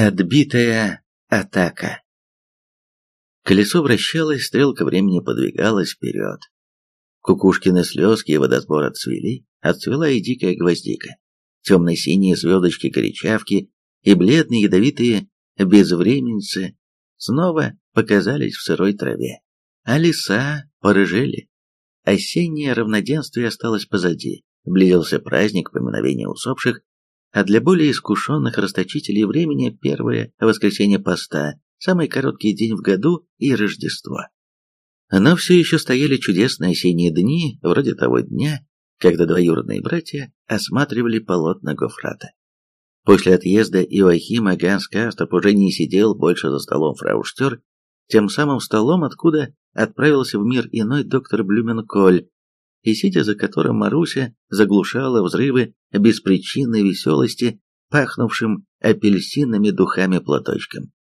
Отбитая атака. Колесо вращалось, стрелка времени подвигалась вперед. Кукушкины слезки и водосбор отцвели, отцвела и дикая гвоздика. Темно-синие звездочки-коричавки и бледные ядовитые безвременцы снова показались в сырой траве, а леса порыжели. Осеннее равноденствие осталось позади, близился праздник поминовения усопших, а для более искушенных расточителей времени первое воскресенье поста, самый короткий день в году и Рождество. Но все еще стояли чудесные осенние дни, вроде того дня, когда двоюродные братья осматривали полотна Гофрата. После отъезда Иоахима Ганс Кастроп уже не сидел больше за столом фрауштер, тем самым столом, откуда отправился в мир иной доктор Блюменколь, и сидя за которым Маруся заглушала взрывы беспричинной веселости, пахнувшим апельсинными духами платочком.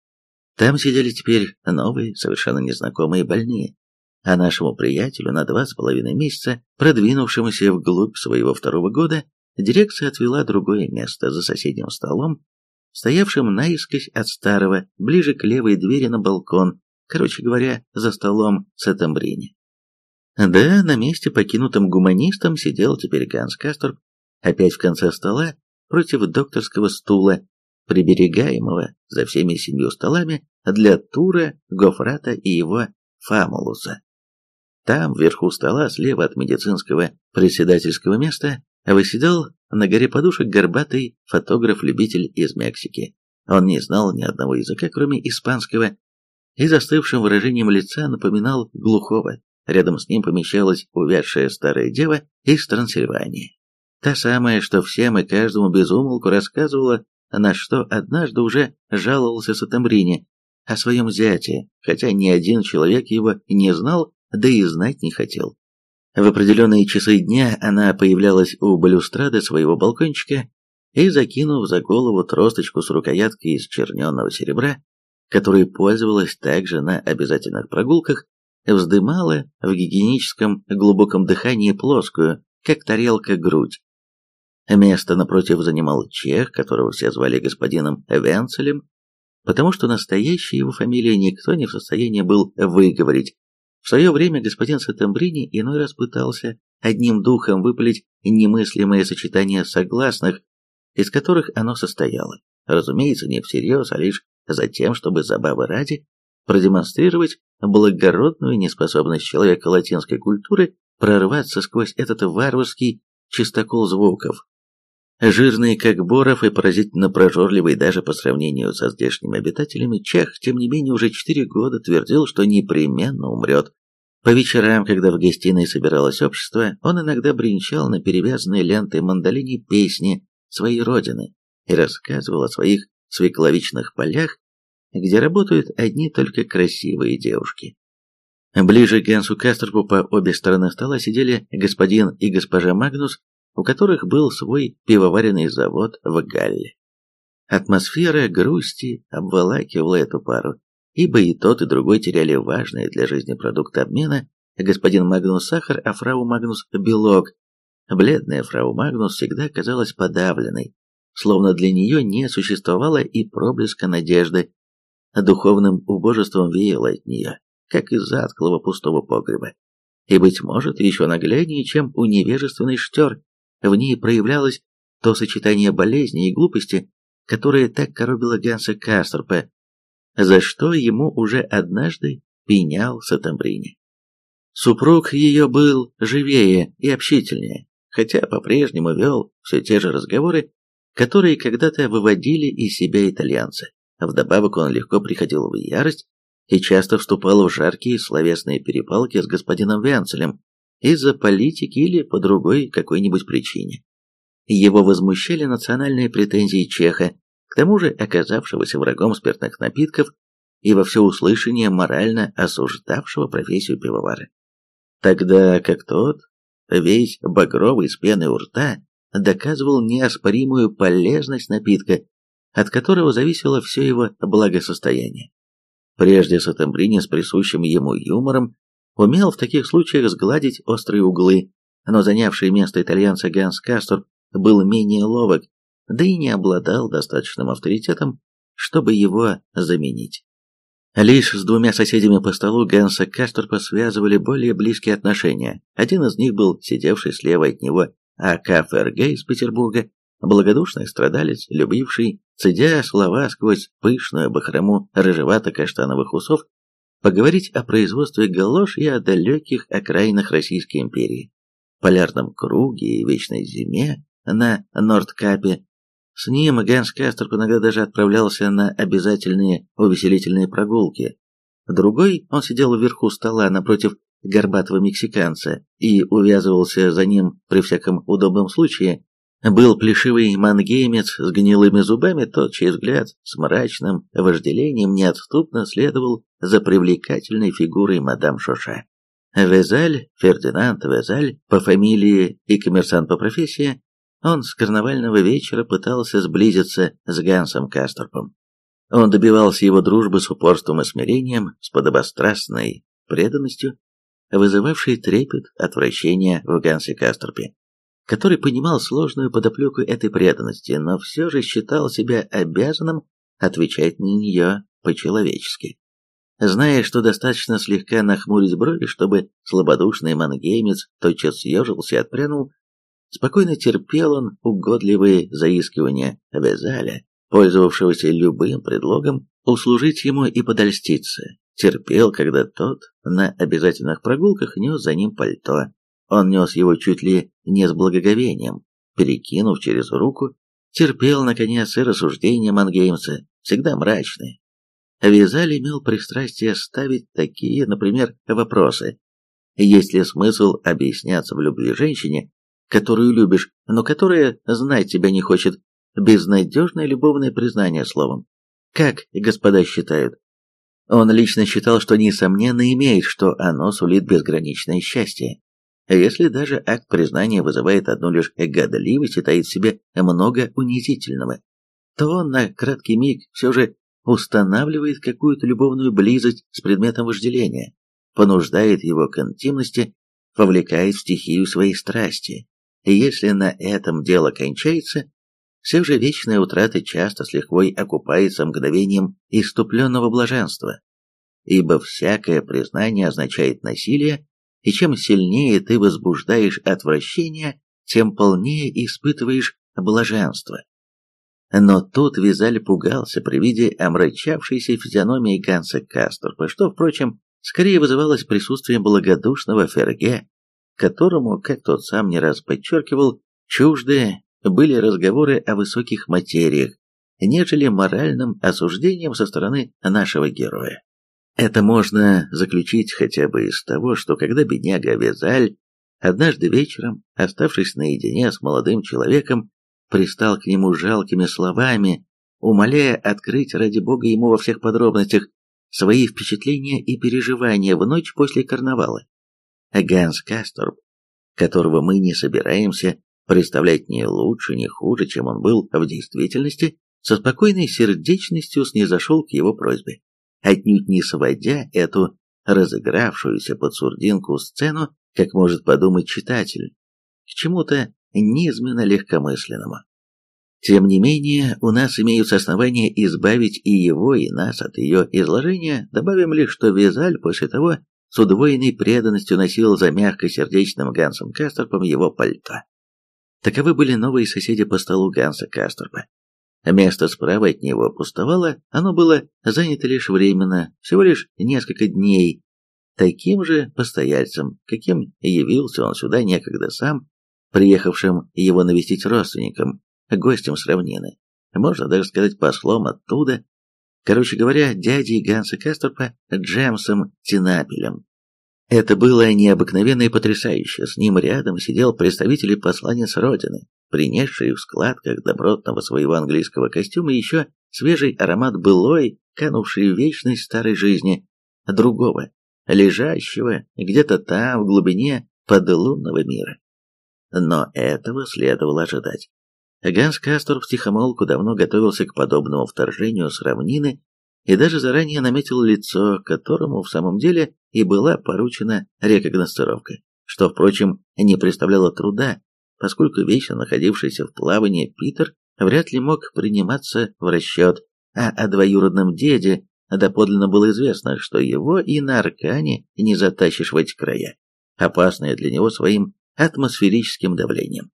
Там сидели теперь новые, совершенно незнакомые больные, а нашему приятелю на два с половиной месяца, продвинувшемуся вглубь своего второго года, дирекция отвела другое место за соседним столом, стоявшим наискось от старого, ближе к левой двери на балкон, короче говоря, за столом с Этамбрини. Да, на месте покинутым гуманистом сидел теперь Ганс Касторп, опять в конце стола, против докторского стула, приберегаемого за всеми семью столами для Тура, Гофрата и его Фамулуса. Там, вверху стола, слева от медицинского председательского места, выседал на горе подушек горбатый фотограф-любитель из Мексики. Он не знал ни одного языка, кроме испанского, и застывшим выражением лица напоминал глухого. Рядом с ним помещалась увядшая старая дева из Трансильвании. Та самая, что всем и каждому безумолку рассказывала, на что однажды уже жаловался Сатамбрини о своем зяте, хотя ни один человек его не знал, да и знать не хотел. В определенные часы дня она появлялась у балюстрады своего балкончика и, закинув за голову тросточку с рукояткой из черненного серебра, которой пользовалась также на обязательных прогулках, вздымала в гигиеническом глубоком дыхании плоскую, как тарелка, грудь. Место напротив занимал чех, которого все звали господином Венцелем, потому что настоящая его фамилия никто не в состоянии был выговорить. В свое время господин Сатембрини иной раз пытался одним духом выпалить немыслимое сочетание согласных, из которых оно состояло. Разумеется, не всерьез, а лишь за тем, чтобы забавы ради продемонстрировать благородную неспособность человека латинской культуры прорваться сквозь этот варварский чистокол звуков. Жирный, как Боров, и поразительно прожорливый даже по сравнению со здешними обитателями, Чех, тем не менее, уже четыре года твердил, что непременно умрет. По вечерам, когда в гостиной собиралось общество, он иногда бренчал на перевязанной лентой мандолине песни своей родины и рассказывал о своих свекловичных полях где работают одни только красивые девушки. Ближе к Генсу Кастерпу по обе стороны стола сидели господин и госпожа Магнус, у которых был свой пивоваренный завод в Галле. Атмосфера грусти обволакивала эту пару, ибо и тот, и другой теряли важные для жизни продукты обмена, господин Магнус сахар, а фрау Магнус белок. Бледная фрау Магнус всегда казалась подавленной, словно для нее не существовало и проблеска надежды, духовным убожеством веяло от нее, как из затклого пустого погреба. И, быть может, еще нагляднее, чем у невежественной штер, в ней проявлялось то сочетание болезни и глупости, которое так коробило Ганса Кастерпа, за что ему уже однажды пенял Сатамбрини. Супруг ее был живее и общительнее, хотя по-прежнему вел все те же разговоры, которые когда-то выводили из себя итальянцы. Вдобавок он легко приходил в ярость и часто вступал в жаркие словесные перепалки с господином Венцелем из-за политики или по другой какой-нибудь причине. Его возмущали национальные претензии Чеха, к тому же оказавшегося врагом спиртных напитков и во всеуслышание морально осуждавшего профессию пивовара. Тогда как тот, весь багровый с пеной у рта, доказывал неоспоримую полезность напитка от которого зависело все его благосостояние. Прежде Сатембрини с присущим ему юмором умел в таких случаях сгладить острые углы, но занявший место итальянца Ганс Кастор был менее ловок, да и не обладал достаточным авторитетом, чтобы его заменить. Лишь с двумя соседями по столу Ганса Касторпа связывали более близкие отношения. Один из них был сидевший слева от него А.К. Ферге из Петербурга, благодушный страдалец, любивший, цедя слова сквозь пышную бахрому рыжевато-каштановых усов, поговорить о производстве галош и о далеких окраинах Российской империи, полярном круге и вечной зиме на Нордкапе, с ним Ганс Кастерп иногда даже отправлялся на обязательные увеселительные прогулки. Другой, он сидел вверху стола напротив горбатого мексиканца и увязывался за ним при всяком удобном случае, был плешивый мангеймец с гнилыми зубами, тот, чей взгляд с мрачным вожделением неотступно следовал за привлекательной фигурой мадам Шоша. Везаль, Фердинанд Везаль, по фамилии и коммерсант по профессии, он с карнавального вечера пытался сблизиться с Гансом Касторпом. Он добивался его дружбы с упорством и смирением, с подобострастной преданностью, вызывавшей трепет отвращения в Гансе Касторпе, который понимал сложную подоплеку этой преданности, но все же считал себя обязанным отвечать на нее по-человечески. Зная, что достаточно слегка нахмурить брови, чтобы слабодушный мангеймец тотчас съежился и отпрянул, Спокойно терпел он угодливые заискивания Везаля, пользовавшегося любым предлогом услужить ему и подольститься. Терпел, когда тот на обязательных прогулках нес за ним пальто. Он нес его чуть ли не с благоговением, перекинув через руку. Терпел, наконец, и рассуждения мангеймца, всегда мрачные. Вязаль имел пристрастие ставить такие, например, вопросы. Есть ли смысл объясняться в любви женщине, которую любишь, но которая знать тебя не хочет. Безнадежное любовное признание словом. Как господа считают? Он лично считал, что несомненно имеет, что оно сулит безграничное счастье. Если даже акт признания вызывает одну лишь годливость и таит в себе много унизительного, то он на краткий миг все же устанавливает какую-то любовную близость с предметом вожделения, понуждает его к интимности, вовлекает в стихию своей страсти, и если на этом дело кончается, все же вечная утрата часто с лихвой окупается мгновением иступленного блаженства, ибо всякое признание означает насилие, и чем сильнее ты возбуждаешь отвращение, тем полнее испытываешь блаженство. Но тут Визаль пугался при виде омрачавшейся физиономии Ганса Касторпа, что, впрочем, скорее вызывалось присутствием благодушного Ферге, которому, как тот сам не раз подчеркивал, чужды были разговоры о высоких материях, нежели моральным осуждением со стороны нашего героя. Это можно заключить хотя бы из того, что когда бедняга Везаль однажды вечером, оставшись наедине с молодым человеком, пристал к нему жалкими словами, умоляя открыть ради бога ему во всех подробностях свои впечатления и переживания в ночь после карнавала. Ганс Касторб, которого мы не собираемся представлять ни лучше, ни хуже, чем он был в действительности, со спокойной сердечностью снизошел к его просьбе, отнюдь не сводя эту разыгравшуюся под сурдинку сцену, как может подумать читатель, к чему-то низменно легкомысленному. Тем не менее, у нас имеются основания избавить и его, и нас от ее изложения, добавим лишь, что Визаль после того, с удвоенной преданностью носил за мягкосердечным Гансом Касторпом его пальто. Таковы были новые соседи по столу Ганса Касторпа. Место справа от него пустовало, оно было занято лишь временно, всего лишь несколько дней. Таким же постояльцем, каким явился он сюда некогда сам, приехавшим его навестить родственникам, гостем с равнины, можно даже сказать послом оттуда, Короче говоря, дядей Ганса Кастерпа Джемсом Тинапелем. Это было необыкновенно и потрясающе. С ним рядом сидел представитель и посланец Родины, принесший в складках добротного своего английского костюма еще свежий аромат былой, канувший в вечность старой жизни, другого, лежащего где-то там, в глубине подлунного мира. Но этого следовало ожидать. Ганс Кастор втихомолку давно готовился к подобному вторжению с равнины и даже заранее наметил лицо, которому в самом деле и была поручена рекогностировка, что, впрочем, не представляло труда, поскольку вечно находившийся в плавании Питер вряд ли мог приниматься в расчет, а о двоюродном деде доподлинно было известно, что его и на Аркане не затащишь в эти края, опасные для него своим атмосферическим давлением.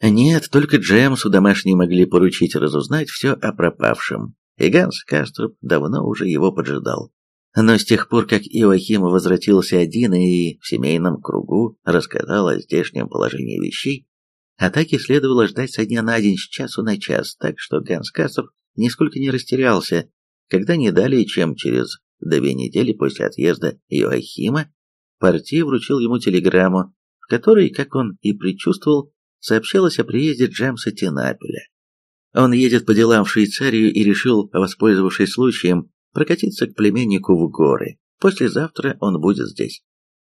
Нет, только Джемсу домашние могли поручить разузнать все о пропавшем, и Ганс Кастроп давно уже его поджидал. Но с тех пор, как Иоахим возвратился один и в семейном кругу рассказал о здешнем положении вещей, атаки следовало ждать со дня на день, с часу на час, так что Ганс Кастроп нисколько не растерялся, когда не далее, чем через две недели после отъезда Иоахима, партия вручил ему телеграмму, в которой, как он и предчувствовал, сообщалось о приезде Джемса Тинапеля. Он едет по делам в Швейцарию и решил, воспользовавшись случаем, прокатиться к племеннику в горы. Послезавтра он будет здесь.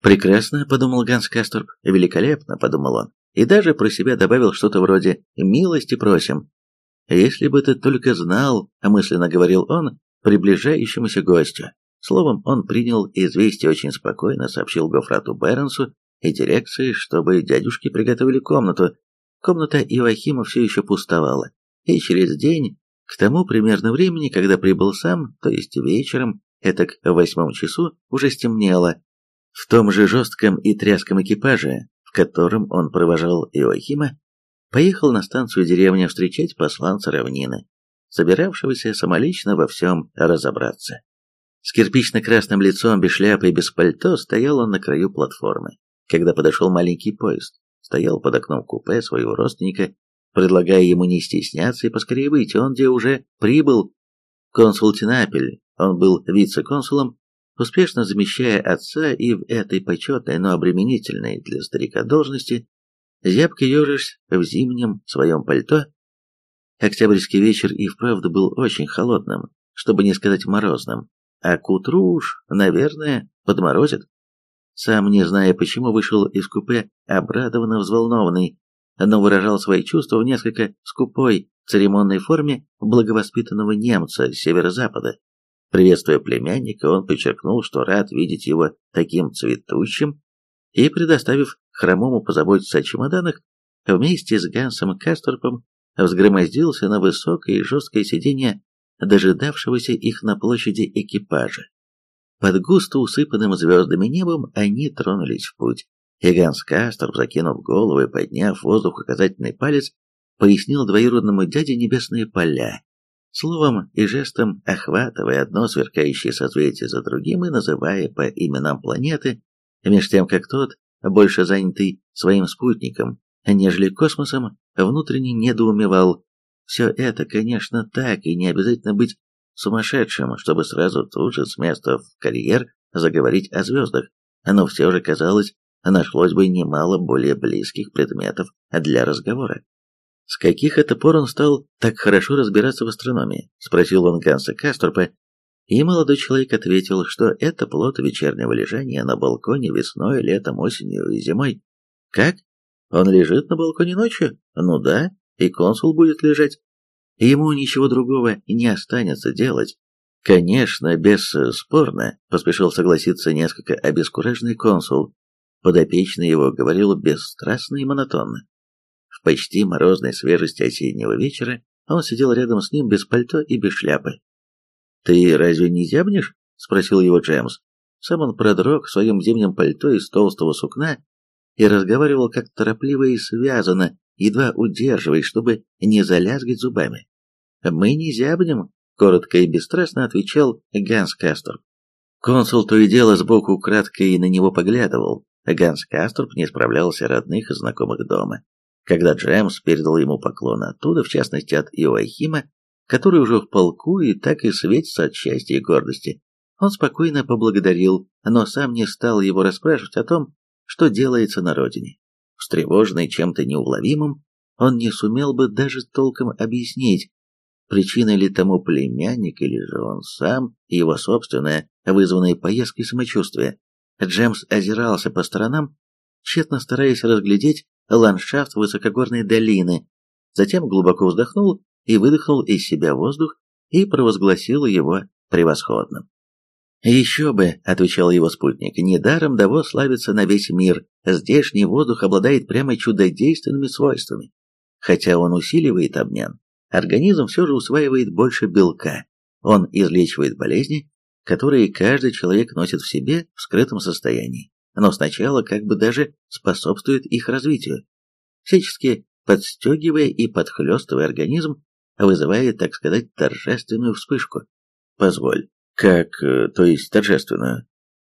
«Прекрасно», — подумал Ганс Касторп, — «великолепно», — подумал он, и даже про себя добавил что-то вроде «милости просим». «Если бы ты только знал», — мысленно говорил он, приближающемуся гостю. Словом, он принял известие очень спокойно, сообщил Гофрату Бернсу и дирекции, чтобы дядюшки приготовили комнату. Комната Иоахима все еще пустовала, и через день к тому примерно времени, когда прибыл сам, то есть вечером, это к восьмому часу, уже стемнело. В том же жестком и тряском экипаже, в котором он провожал Иоахима, поехал на станцию деревни встречать посланца равнины, собиравшегося самолично во всем разобраться. С кирпично-красным лицом, без шляпы и без пальто стоял он на краю платформы, когда подошел маленький поезд. Стоял под окном купе своего родственника предлагая ему не стесняться и поскорее выйти, он где уже прибыл. Консул Тинапель, он был вице-консулом, успешно замещая отца и в этой почетной, но обременительной для старика должности, зябко ежишь в зимнем своем пальто. Октябрьский вечер и вправду был очень холодным, чтобы не сказать морозным, а к утру уж, наверное, подморозит. Сам, не зная почему, вышел из купе обрадованно взволнованный, но выражал свои чувства в несколько скупой, церемонной форме благовоспитанного немца северо-запада. Приветствуя племянника, он подчеркнул, что рад видеть его таким цветущим, и, предоставив хромому позаботиться о чемоданах, вместе с Гансом Касторпом взгромоздился на высокое и жесткое сиденье дожидавшегося их на площади экипажа. Под густо усыпанным звездами небом они тронулись в путь. И Ганс закинув голову и подняв в воздух указательный палец, пояснил двоюродному дяде небесные поля, словом и жестом охватывая одно сверкающее созвездие за другим и называя по именам планеты, меж тем как тот, больше занятый своим спутником, нежели космосом, внутренне недоумевал. Все это, конечно, так, и не обязательно быть сумасшедшим, чтобы сразу тут же с места в карьер заговорить о звездах, но все же казалось, нашлось бы немало более близких предметов для разговора. «С каких это пор он стал так хорошо разбираться в астрономии?» – спросил он Ганса Каструпа, и молодой человек ответил, что это плод вечернего лежания на балконе весной, летом, осенью и зимой. «Как? Он лежит на балконе ночью? Ну да, и консул будет лежать. Ему ничего другого не останется делать. Конечно, бесспорно, поспешил согласиться несколько обескураженный консул. Подопечный его говорил бесстрастно и монотонно. В почти морозной свежести осеннего вечера он сидел рядом с ним без пальто и без шляпы. «Ты разве не зябнешь?» — спросил его Джеймс. Сам он продрог в своем зимнем пальто из толстого сукна и разговаривал как торопливо и связано, едва удерживаясь, чтобы не залязгать зубами. «Мы не зябнем», — коротко и бесстрастно отвечал Ганс Кастер. Консул то и дело сбоку кратко и на него поглядывал, Ганс Касторп не справлялся родных и знакомых дома. Когда Джемс передал ему поклон оттуда, в частности от Иоахима, который уже в полку и так и светится от счастья и гордости, он спокойно поблагодарил, но сам не стал его расспрашивать о том, что делается на родине. Встревоженный чем-то неуловимым, он не сумел бы даже толком объяснить, причиной ли тому племянник или же он сам его собственное, вызванное поездкой самочувствие. Джемс озирался по сторонам, тщетно стараясь разглядеть ландшафт высокогорной долины, затем глубоко вздохнул и выдохнул из себя воздух и провозгласил его превосходным. «Еще бы», — отвечал его спутник, — «недаром Даво славится на весь мир, здешний воздух обладает прямо чудодейственными свойствами. Хотя он усиливает обмен, организм все же усваивает больше белка. Он излечивает болезни, которые каждый человек носит в себе в скрытом состоянии, но сначала как бы даже способствует их развитию. Всячески подстегивая и подхлестывая организм, вызывает, так сказать, торжественную вспышку. Позволь, как, э, то есть торжественную?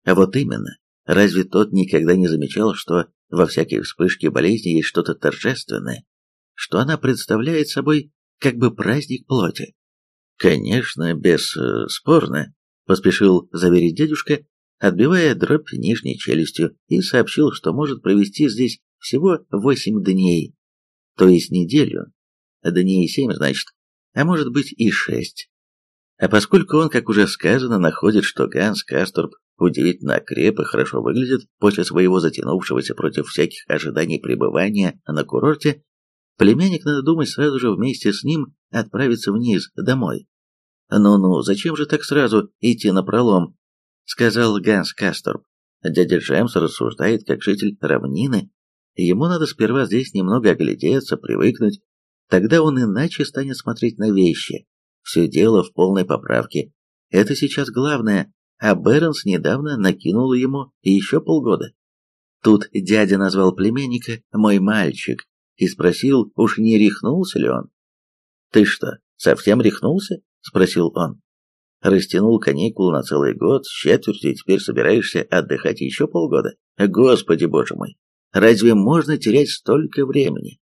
А вот именно, разве тот никогда не замечал, что во всякой вспышке болезни есть что-то торжественное, что она представляет собой как бы праздник плоти? Конечно, бесспорно, поспешил заверить дедушка, отбивая дробь нижней челюстью, и сообщил, что может провести здесь всего восемь дней, то есть неделю, дней семь, значит, а может быть и шесть. А поскольку он, как уже сказано, находит, что Ганс Касторб удивительно креп и хорошо выглядит после своего затянувшегося против всяких ожиданий пребывания на курорте, племянник, надо думать, сразу же вместе с ним отправиться вниз, домой. «Ну-ну, зачем же так сразу идти на пролом?» — сказал Ганс Касторб. Дядя Джемс рассуждает как житель равнины Ему надо сперва здесь немного оглядеться, привыкнуть. Тогда он иначе станет смотреть на вещи. Все дело в полной поправке. Это сейчас главное, а Бернс недавно накинул ему еще полгода. Тут дядя назвал племянника «мой мальчик» и спросил, уж не рехнулся ли он. «Ты что, совсем рехнулся?» — спросил он. «Растянул каникулы на целый год, с четвертью, и теперь собираешься отдыхать еще полгода? Господи боже мой, Разве можно терять столько времени?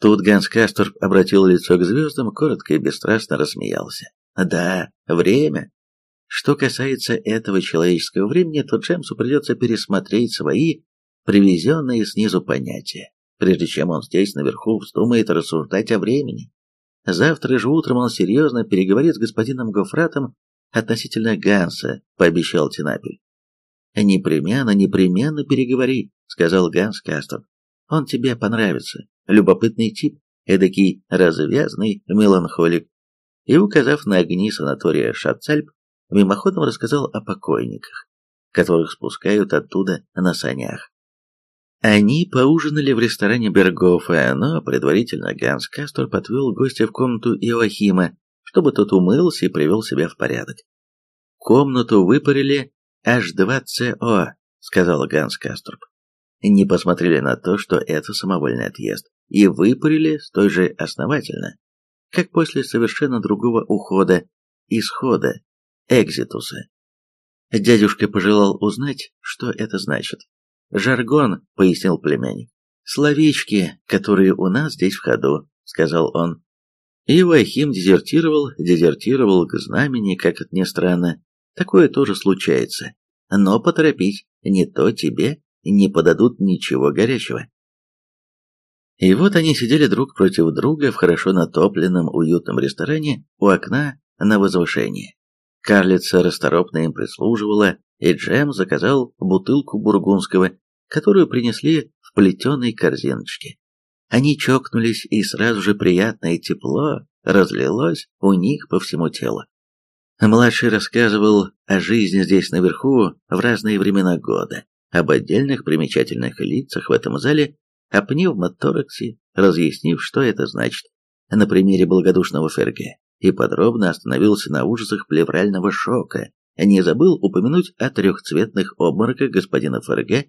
Тут Ганс Касторп обратил лицо к звездам, коротко и бесстрастно рассмеялся. Да, время. Что касается этого человеческого времени, то Джемсу придется пересмотреть свои привезенные снизу понятия, прежде чем он здесь наверху вздумает рассуждать о времени. Завтра же утром он серьезно переговорит с господином Гофратом относительно Ганса, пообещал Тинапель. Непременно, непременно переговори, сказал Ганс Кастон. «Он тебе понравится. Любопытный тип, эдакий развязный меланхолик». И, указав на огни санатория Шацальп, мимоходом рассказал о покойниках, которых спускают оттуда на санях. Они поужинали в ресторане Бергофа, но предварительно Ганс Кастор подвел гостя в комнату Иоахима, чтобы тот умылся и привел себя в порядок. «Комнату выпарили H2CO», — сказал Ганс Касторп не посмотрели на то, что это самовольный отъезд, и выпарили столь же основательно, как после совершенно другого ухода, исхода, экзитуса. Дядюшка пожелал узнать, что это значит. «Жаргон», — пояснил племянник. «Словечки, которые у нас здесь в ходу», — сказал он. И Вахим дезертировал, дезертировал к знамени, как это ни странно. Такое тоже случается. Но поторопись, не то тебе, не подадут ничего горячего. И вот они сидели друг против друга в хорошо натопленном уютном ресторане у окна на возвышении. Карлица расторопно им прислуживала, и Джем заказал бутылку бургундского, которую принесли в плетеной корзиночке. Они чокнулись, и сразу же приятное тепло разлилось у них по всему телу. Младший рассказывал о жизни здесь наверху в разные времена года, об отдельных примечательных лицах в этом зале, о пневмотораксе, разъяснив, что это значит, на примере благодушного ФРГ, и подробно остановился на ужасах плеврального шока, не забыл упомянуть о трехцветных обмороках господина ФРГ,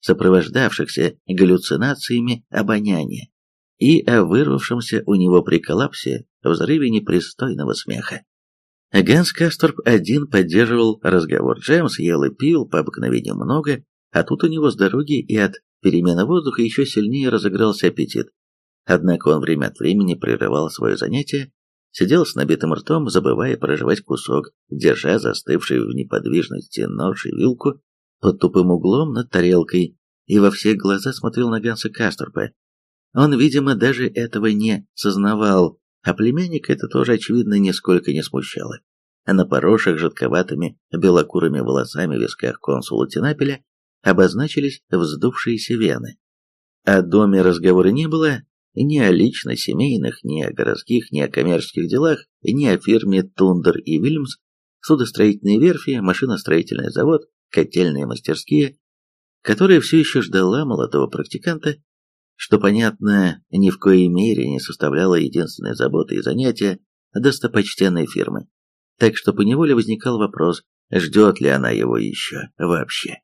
сопровождавшихся галлюцинациями обоняния, и о вырвавшемся у него при коллапсе взрыве непристойного смеха. Ганс Касторп один поддерживал разговор. Джеймс ел и пил по обыкновению много, а тут у него с дороги и от перемены воздуха еще сильнее разыгрался аппетит. Однако он время от времени прерывал свое занятие, сидел с набитым ртом, забывая проживать кусок, держа застывший в неподвижности нож и вилку под тупым углом над тарелкой, и во все глаза смотрел на Ганса Касторпа. Он, видимо, даже этого не сознавал, а племянник это тоже, очевидно, нисколько не смущало. На поросших жидковатыми белокурыми волосами висках консула Тинапеля обозначились вздувшиеся вены. О доме разговора не было, ни о лично-семейных, ни о городских, ни о коммерческих делах, ни о фирме Тундер и Вильмс, судостроительные верфи, машиностроительный завод, котельные мастерские, которая все еще ждала молодого практиканта, что, понятно, ни в коей мере не составляло единственной заботы и занятия достопочтенной фирмы. Так что поневоле возникал вопрос, ждет ли она его еще вообще.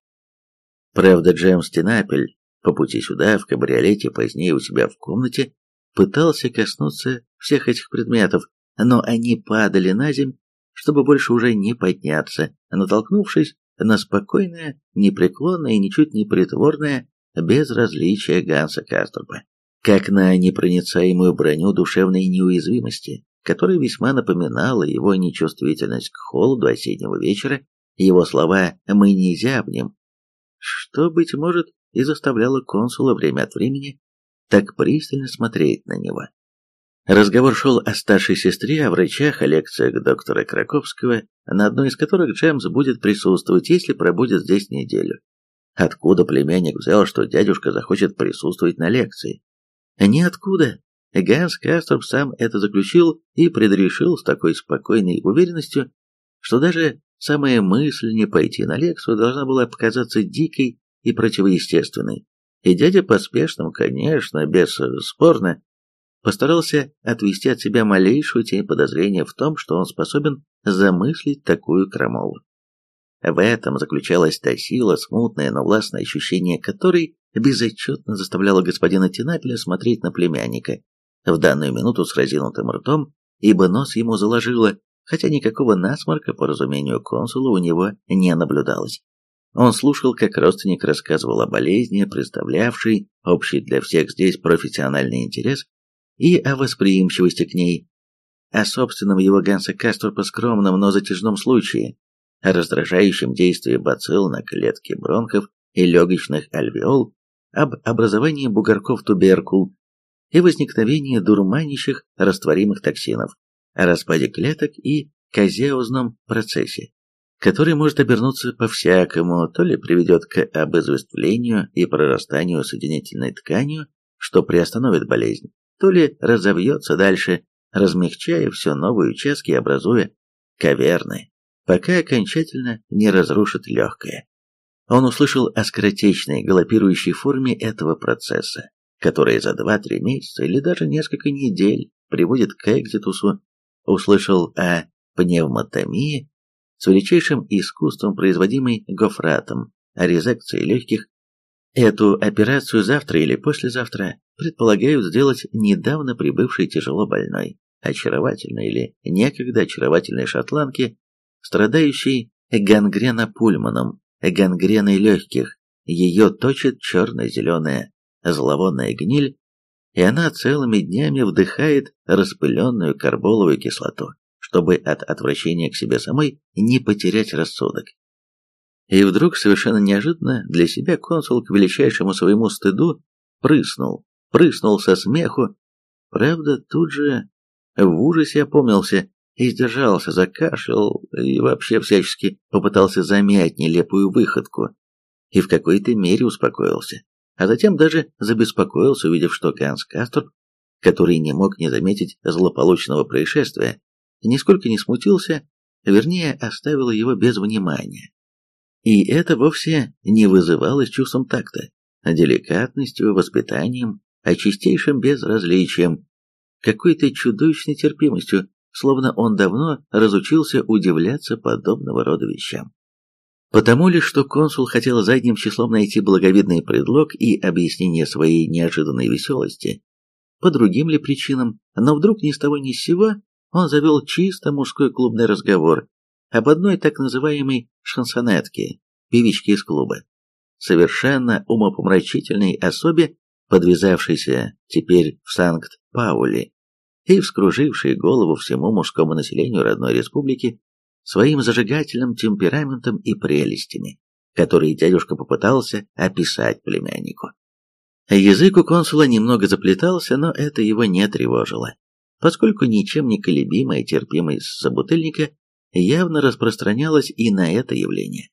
Правда, Джеймс Тинапель по пути сюда, в кабриолете, позднее у себя в комнате, пытался коснуться всех этих предметов, но они падали на земь, чтобы больше уже не подняться, натолкнувшись на спокойное, непреклонное и ничуть не притворное безразличие Ганса Каструпа, как на непроницаемую броню душевной неуязвимости, которая весьма напоминала его нечувствительность к холоду осеннего вечера, его слова «мы не зябнем», что, быть может, и заставляло консула время от времени так пристально смотреть на него. Разговор шел о старшей сестре, о врачах, о лекциях доктора Краковского, на одной из которых Джемс будет присутствовать, если пробудет здесь неделю. Откуда племянник взял, что дядюшка захочет присутствовать на лекции? Ниоткуда. Ганс Касторп сам это заключил и предрешил с такой спокойной уверенностью, что даже самая мысль не пойти на лекцию должна была показаться дикой и противоестественной. И дядя поспешным, конечно, бесспорно, постарался отвести от себя малейшую тень подозрения в том, что он способен замыслить такую крамолу. В этом заключалась та сила, смутное, но властное ощущение которой безотчетно заставляло господина Тинапеля смотреть на племянника, в данную минуту с разинутым ртом, ибо нос ему заложило, хотя никакого насморка, по разумению консула, у него не наблюдалось. Он слушал, как родственник рассказывал о болезни, представлявшей общий для всех здесь профессиональный интерес, и о восприимчивости к ней, о собственном его Ганса Касторпа скромном, но затяжном случае, о раздражающем действии бацилл на клетки бронхов и легочных альвеол, об образовании бугорков туберкул и возникновении дурманящих растворимых токсинов, о распаде клеток и казеозном процессе, который может обернуться по-всякому, то ли приведет к обезвествлению и прорастанию соединительной тканью, что приостановит болезнь, то ли разовьется дальше, размягчая все новые участки, образуя каверны пока окончательно не разрушит легкое. Он услышал о скоротечной галопирующей форме этого процесса, которая за 2-3 месяца или даже несколько недель приводит к экзитусу, услышал о пневмотомии с величайшим искусством, производимой гофратом, о резекции легких. Эту операцию завтра или послезавтра предполагают сделать недавно прибывший тяжело больной, очаровательной или некогда очаровательной шотландке страдающей гангренопульмоном, гангреной легких. Ее точит черно-зеленая зловонная гниль, и она целыми днями вдыхает распыленную карболовую кислоту, чтобы от отвращения к себе самой не потерять рассудок. И вдруг, совершенно неожиданно, для себя консул к величайшему своему стыду прыснул, прыснул со смеху, правда, тут же в ужасе опомнился и сдержался, закашлял и вообще всячески попытался замять нелепую выходку. И в какой-то мере успокоился. А затем даже забеспокоился, увидев, что Ганс Касторп, который не мог не заметить злополучного происшествия, нисколько не смутился, вернее, оставил его без внимания. И это вовсе не вызывалось чувством такта, деликатностью, воспитанием, а чистейшим безразличием, какой-то чудовищной терпимостью, словно он давно разучился удивляться подобного рода вещам. Потому ли, что консул хотел задним числом найти благовидный предлог и объяснение своей неожиданной веселости, по другим ли причинам, но вдруг ни с того ни с сего он завел чисто мужской клубный разговор об одной так называемой шансонетке, певичке из клуба, совершенно умопомрачительной особе, подвязавшейся теперь в Санкт-Пауле и вскруживший голову всему мужскому населению родной республики своим зажигательным темпераментом и прелестями, которые дядюшка попытался описать племяннику. Язык у консула немного заплетался, но это его не тревожило, поскольку ничем не колебимая терпимость собутыльника явно распространялась и на это явление.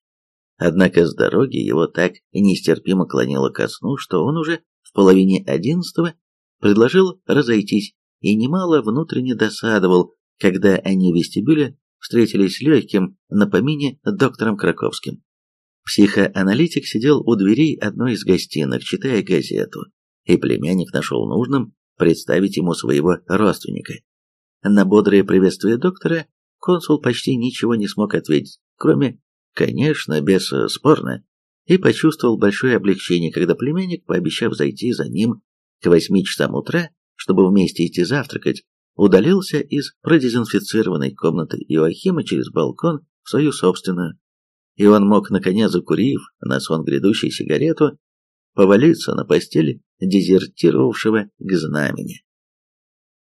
Однако с дороги его так нестерпимо клонило ко сну, что он уже в половине одиннадцатого предложил разойтись и немало внутренне досадовал, когда они в вестибюле встретились с легким на помине доктором Краковским. Психоаналитик сидел у дверей одной из гостиных, читая газету, и племянник нашел нужным представить ему своего родственника. На бодрое приветствие доктора консул почти ничего не смог ответить, кроме, конечно, бесспорно, и почувствовал большое облегчение, когда племянник, пообещав зайти за ним к восьми часам утра, чтобы вместе идти завтракать, удалился из продезинфицированной комнаты Иоахима через балкон в свою собственную. И он мог, наконец, закурив на сон грядущей сигарету, повалиться на постели дезертировавшего к знамени.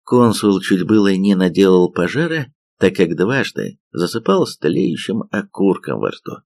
Консул чуть было не наделал пожара, так как дважды засыпал с тлеющим окурком во рту.